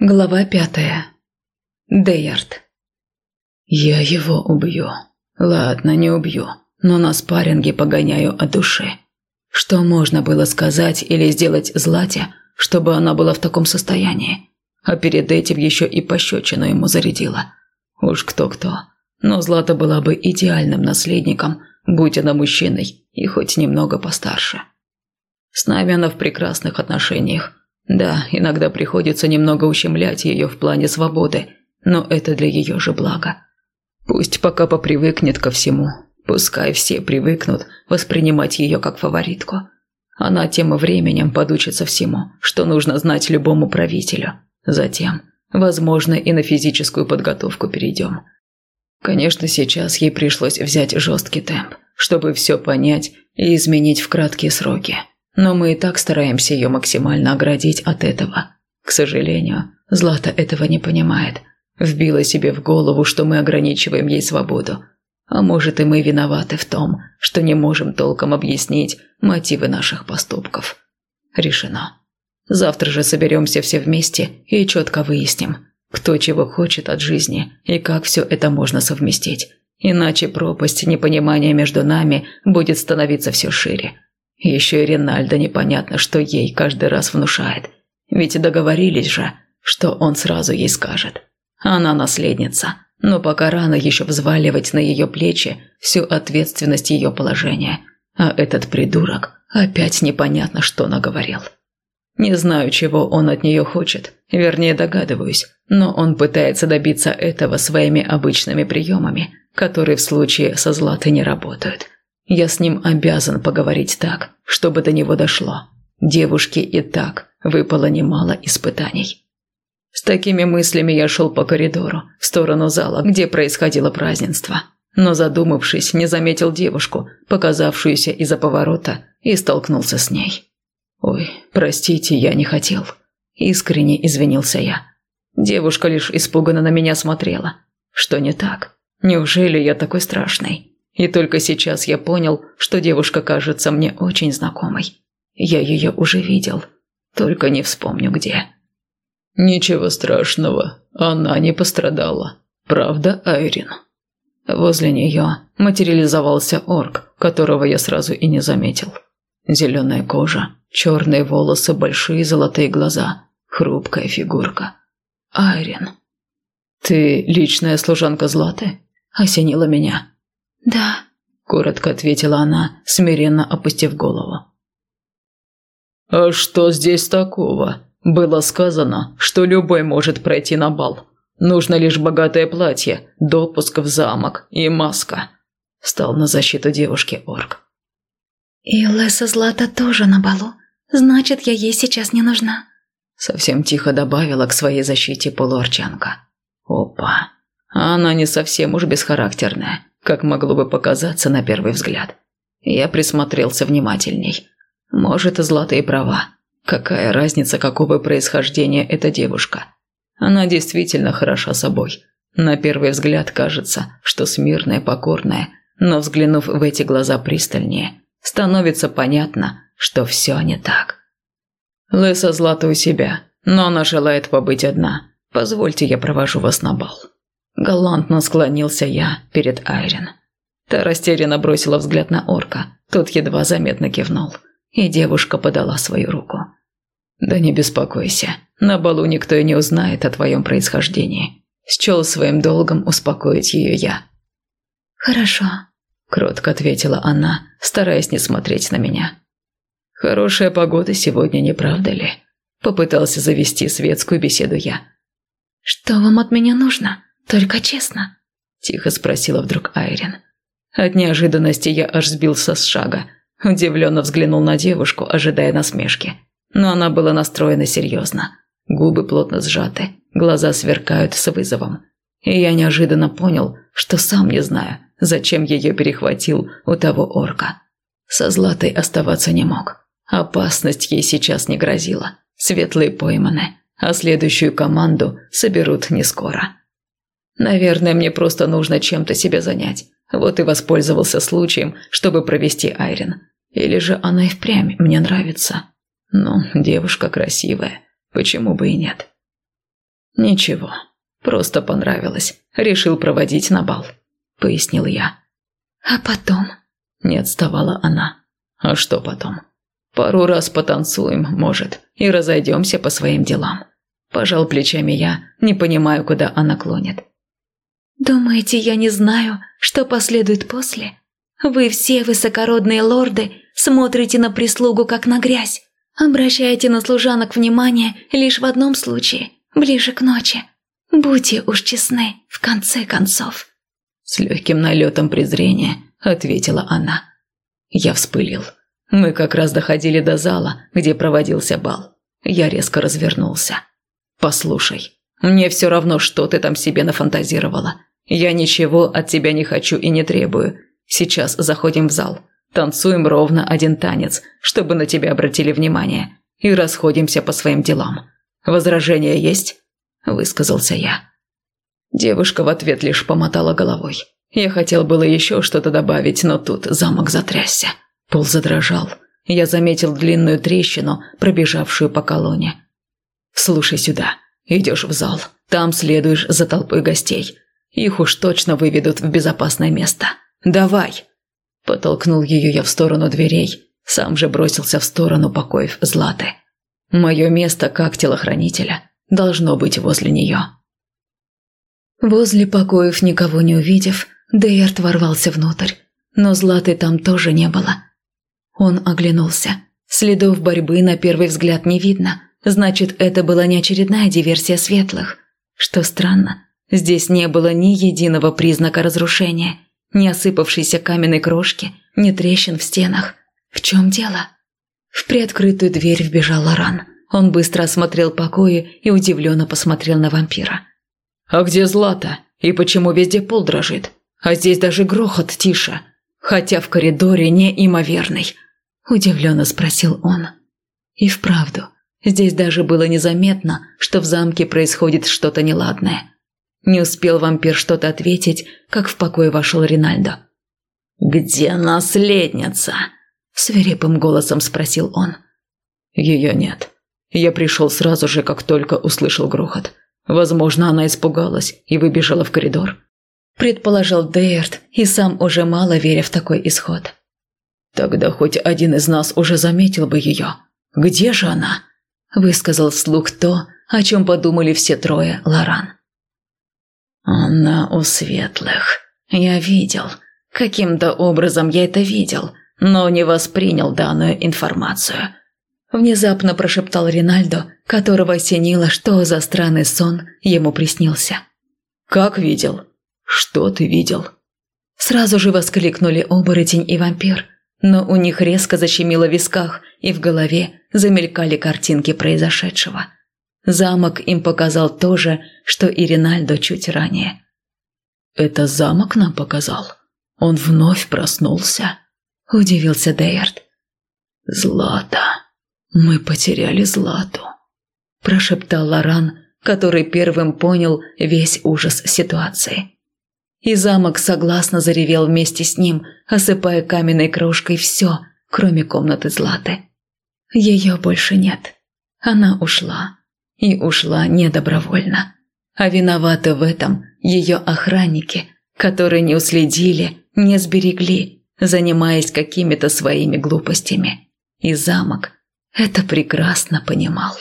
Глава пятая. Дейард. «Я его убью. Ладно, не убью, но на спарринге погоняю от души. Что можно было сказать или сделать Злате, чтобы она была в таком состоянии? А перед этим еще и пощечину ему зарядила. Уж кто-кто, но Злата была бы идеальным наследником, будь она мужчиной и хоть немного постарше. С нами она в прекрасных отношениях, да, иногда приходится немного ущемлять ее в плане свободы, но это для ее же блага. Пусть пока попривыкнет ко всему, пускай все привыкнут воспринимать ее как фаворитку. Она тем временем подучится всему, что нужно знать любому правителю. Затем, возможно, и на физическую подготовку перейдем. Конечно, сейчас ей пришлось взять жесткий темп, чтобы все понять и изменить в краткие сроки но мы и так стараемся ее максимально оградить от этого. К сожалению, Злата этого не понимает. Вбила себе в голову, что мы ограничиваем ей свободу. А может и мы виноваты в том, что не можем толком объяснить мотивы наших поступков. Решено. Завтра же соберемся все вместе и четко выясним, кто чего хочет от жизни и как все это можно совместить. Иначе пропасть непонимания между нами будет становиться все шире. Еще и Ринальдо непонятно, что ей каждый раз внушает. Ведь договорились же, что он сразу ей скажет. Она наследница, но пока рано еще взваливать на ее плечи всю ответственность ее положения. А этот придурок опять непонятно, что наговорил. Не знаю, чего он от нее хочет, вернее догадываюсь, но он пытается добиться этого своими обычными приемами, которые в случае со Златой не работают – я с ним обязан поговорить так, чтобы до него дошло. Девушке и так выпало немало испытаний. С такими мыслями я шел по коридору, в сторону зала, где происходило празднество. Но задумавшись, не заметил девушку, показавшуюся из-за поворота, и столкнулся с ней. «Ой, простите, я не хотел». Искренне извинился я. Девушка лишь испуганно на меня смотрела. Что не так? Неужели я такой страшный? И только сейчас я понял, что девушка кажется мне очень знакомой. Я ее уже видел, только не вспомню где. Ничего страшного, она не пострадала. Правда, Айрин? Возле нее материализовался орк, которого я сразу и не заметил. Зеленая кожа, черные волосы, большие золотые глаза, хрупкая фигурка. Айрин. «Ты личная служанка Златы?» – осенила меня. «Да», – коротко ответила она, смиренно опустив голову. «А что здесь такого? Было сказано, что любой может пройти на бал. Нужно лишь богатое платье, допуск в замок и маска», – стал на защиту девушки орк. «И Леса Злата тоже на балу. Значит, я ей сейчас не нужна», – совсем тихо добавила к своей защите полуорчанка. «Опа, она не совсем уж бесхарактерная как могло бы показаться на первый взгляд. Я присмотрелся внимательней. Может, и права. Какая разница, какого происхождения эта девушка? Она действительно хороша собой. На первый взгляд кажется, что смирная, покорная, но взглянув в эти глаза пристальнее, становится понятно, что все не так. Леса Злата у себя, но она желает побыть одна. Позвольте, я провожу вас на бал. Галантно склонился я перед Айрин. Та растерянно бросила взгляд на орка. Тот едва заметно кивнул. И девушка подала свою руку. «Да не беспокойся. На балу никто и не узнает о твоем происхождении. Счел своим долгом успокоить ее я». «Хорошо», – кротко ответила она, стараясь не смотреть на меня. «Хорошая погода сегодня, не правда ли?» Попытался завести светскую беседу я. «Что вам от меня нужно?» «Только честно?» – тихо спросила вдруг Айрин. От неожиданности я аж сбился с шага. Удивленно взглянул на девушку, ожидая насмешки. Но она была настроена серьезно. Губы плотно сжаты, глаза сверкают с вызовом. И я неожиданно понял, что сам не знаю, зачем ее перехватил у того орка. Со Златой оставаться не мог. Опасность ей сейчас не грозила. Светлые пойманы, а следующую команду соберут не скоро. Наверное, мне просто нужно чем-то себя занять. Вот и воспользовался случаем, чтобы провести Айрин. Или же она и впрямь мне нравится. Ну, девушка красивая. Почему бы и нет? «Ничего, просто понравилось. Решил проводить на бал», – пояснил я. «А потом?» – не отставала она. «А что потом? Пару раз потанцуем, может, и разойдемся по своим делам». Пожал плечами я, не понимаю, куда она клонит. «Думаете, я не знаю, что последует после? Вы все высокородные лорды смотрите на прислугу как на грязь, обращаете на служанок внимание лишь в одном случае, ближе к ночи. Будьте уж честны, в конце концов». С легким налетом презрения ответила она. Я вспылил. Мы как раз доходили до зала, где проводился бал. Я резко развернулся. «Послушай, мне все равно, что ты там себе нафантазировала. Я ничего от тебя не хочу и не требую. Сейчас заходим в зал, танцуем ровно один танец, чтобы на тебя обратили внимание, и расходимся по своим делам. Возражения есть?» – высказался я. Девушка в ответ лишь помотала головой. Я хотел было еще что-то добавить, но тут замок затрясся. Пол задрожал. Я заметил длинную трещину, пробежавшую по колонне. «Слушай сюда. Идешь в зал. Там следуешь за толпой гостей. Их уж точно выведут в безопасное место. Давай!» Потолкнул ее я в сторону дверей. Сам же бросился в сторону покоев Златы. Мое место, как телохранителя, должно быть возле нее. Возле покоев никого не увидев, Дейард ворвался внутрь, но Златы там тоже не было. Он оглянулся. Следов борьбы на первый взгляд не видно, значит, это была не очередная диверсия светлых. Что странно, здесь не было ни единого признака разрушения, ни осыпавшейся каменной крошки, ни трещин в стенах. В чем дело? В приоткрытую дверь вбежал Лоран. Он быстро осмотрел покои и удивленно посмотрел на вампира. «А где Злата? И почему везде пол дрожит?» А здесь даже грохот тише, хотя в коридоре неимоверный. Удивленно спросил он. И вправду, здесь даже было незаметно, что в замке происходит что-то неладное. Не успел вампир что-то ответить, как в покой вошел Ринальдо. «Где наследница?» – свирепым голосом спросил он. «Ее нет. Я пришел сразу же, как только услышал грохот. Возможно, она испугалась и выбежала в коридор предположил Дейрт, и сам уже мало веря в такой исход. «Тогда хоть один из нас уже заметил бы ее. Где же она?» – высказал вслух то, о чем подумали все трое Лоран. «Она у светлых. Я видел. Каким-то образом я это видел, но не воспринял данную информацию». Внезапно прошептал Ринальдо, которого осенило, что за странный сон ему приснился. «Как видел?» «Что ты видел?» Сразу же воскликнули оборотень и вампир, но у них резко защемило в висках, и в голове замелькали картинки произошедшего. Замок им показал то же, что и Ринальдо чуть ранее. «Это замок нам показал? Он вновь проснулся?» – удивился Дейард. «Злата. Мы потеряли Злату», – прошептал Лоран, который первым понял весь ужас ситуации. И замок согласно заревел вместе с ним, осыпая каменной крошкой все, кроме комнаты Златы. Ее больше нет. Она ушла. И ушла недобровольно. А виноваты в этом ее охранники, которые не уследили, не сберегли, занимаясь какими-то своими глупостями. И замок это прекрасно понимал.